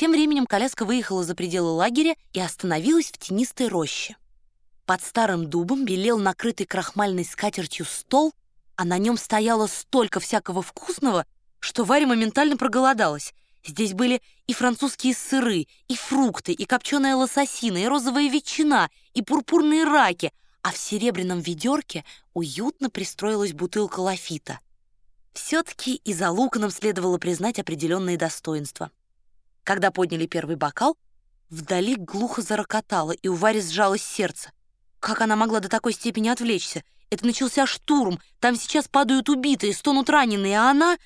Тем временем коляска выехала за пределы лагеря и остановилась в тенистой роще. Под старым дубом белел накрытый крахмальной скатертью стол, а на нем стояло столько всякого вкусного, что Варя моментально проголодалась. Здесь были и французские сыры, и фрукты, и копченая лососина, и розовая ветчина, и пурпурные раки, а в серебряном ведерке уютно пристроилась бутылка лафита. Все-таки и за Луканом следовало признать определенные достоинства. Когда подняли первый бокал, вдали глухо зарокотало, и у Вари сжалось сердце. Как она могла до такой степени отвлечься? Это начался штурм, там сейчас падают убитые, стонут раненые, а она...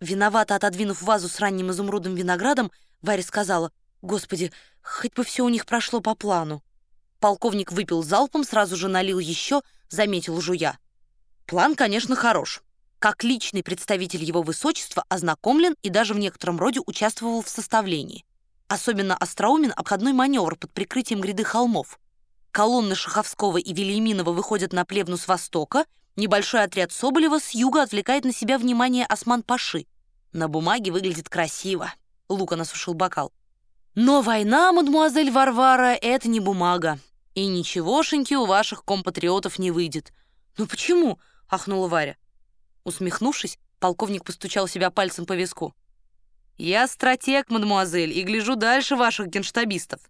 Виновато отодвинув вазу с ранним изумрудным виноградом, Варя сказала, «Господи, хоть бы все у них прошло по плану». Полковник выпил залпом, сразу же налил еще, заметил жуя. План, конечно, хорош. Как личный представитель его высочества ознакомлен и даже в некотором роде участвовал в составлении. Особенно остроумен обходной маневр под прикрытием гряды холмов. Колонны Шаховского и Вильяминова выходят на плевну с востока, небольшой отряд Соболева с юга отвлекает на себя внимание Осман-Паши. На бумаге выглядит красиво. Лука насушил бокал. Но война, мадмуазель Варвара, это не бумага. И ничегошеньки у ваших компатриотов не выйдет. «Ну почему?» — ахнула Варя. Усмехнувшись, полковник постучал себя пальцем по виску. «Я стратег, мадмуазель, и гляжу дальше ваших генштабистов.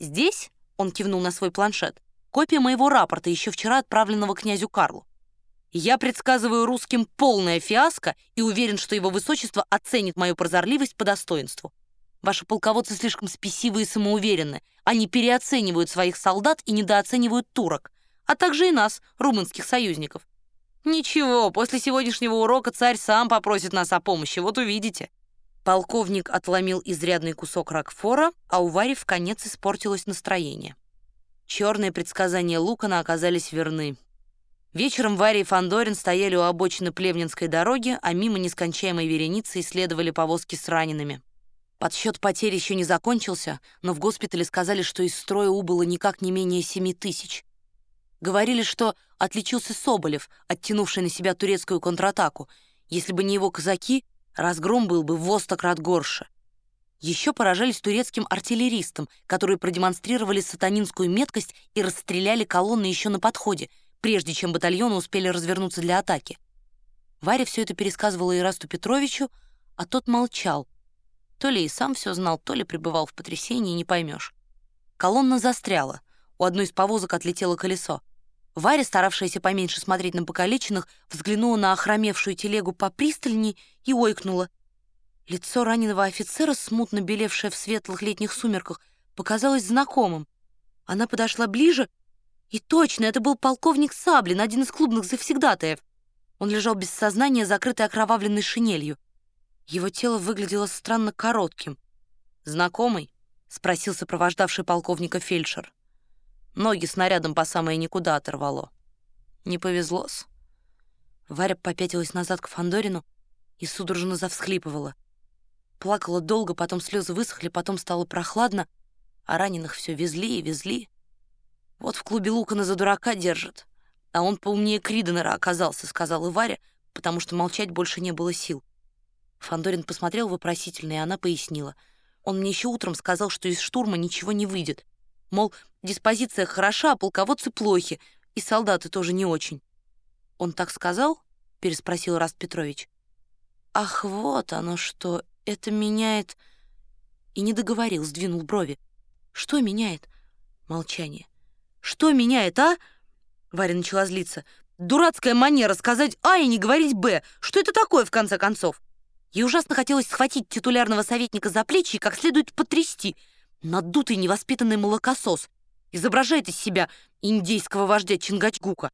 Здесь, — он кивнул на свой планшет, — копия моего рапорта, еще вчера отправленного князю Карлу. Я предсказываю русским полное фиаско и уверен, что его высочество оценит мою прозорливость по достоинству. Ваши полководцы слишком спесивы и самоуверенны. Они переоценивают своих солдат и недооценивают турок, а также и нас, румынских союзников. Ничего, после сегодняшнего урока царь сам попросит нас о помощи, вот увидите. Полковник отломил изрядный кусок ракфора, а у Вари в конец испортилось настроение. Черные предсказания Лукана оказались верны. Вечером Варя и Фандорин стояли у обочины Плевнинской дороги, а мимо нескончаемой вереницы исследовали повозки с ранеными. Подсчет потерь еще не закончился, но в госпитале сказали, что из строя убыло никак не менее семи тысяч. Говорили, что отличился Соболев, оттянувший на себя турецкую контратаку. Если бы не его казаки, разгром был бы в востократ горше. Еще поражались турецким артиллеристам, которые продемонстрировали сатанинскую меткость и расстреляли колонны еще на подходе, прежде чем батальоны успели развернуться для атаки. Варя все это пересказывала Ирасту Петровичу, а тот молчал, то ли и сам все знал, то ли пребывал в потрясении, не поймешь. Колонна застряла. У одной из повозок отлетело колесо. Варя, старавшаяся поменьше смотреть на покалеченных, взглянула на охромевшую телегу попристальней и ойкнула. Лицо раненого офицера, смутно белевшее в светлых летних сумерках, показалось знакомым. Она подошла ближе, и точно, это был полковник Саблин, один из клубных завсегдатаев. Он лежал без сознания, закрытый окровавленной шинелью. Его тело выглядело странно коротким. «Знакомый?» — спросил сопровождавший полковника фельдшер. Ноги снарядом по самое никуда оторвало. Не повезло-с. Варя попятилась назад к Фандорину и судорожно завсхлипывала. Плакала долго, потом слезы высохли, потом стало прохладно, а раненых все везли и везли. Вот в клубе Лукана за дурака держат. А он поумнее Криденера оказался, сказала Варя, потому что молчать больше не было сил. Фандорин посмотрел вопросительно, и она пояснила. Он мне еще утром сказал, что из штурма ничего не выйдет. Мол, диспозиция хороша, а полководцы плохи, и солдаты тоже не очень. «Он так сказал?» — переспросил Раст Петрович. «Ах, вот оно что, это меняет...» И не договорил, сдвинул брови. «Что меняет?» Молчание. «Что меняет, а?» Варя начала злиться. «Дурацкая манера сказать «А» и не говорить «Б». Что это такое, в конце концов?» Ей ужасно хотелось схватить титулярного советника за плечи и как следует потрясти. Надутый невоспитанный молокосос. Изображает из себя индейского вождя Чингачгука.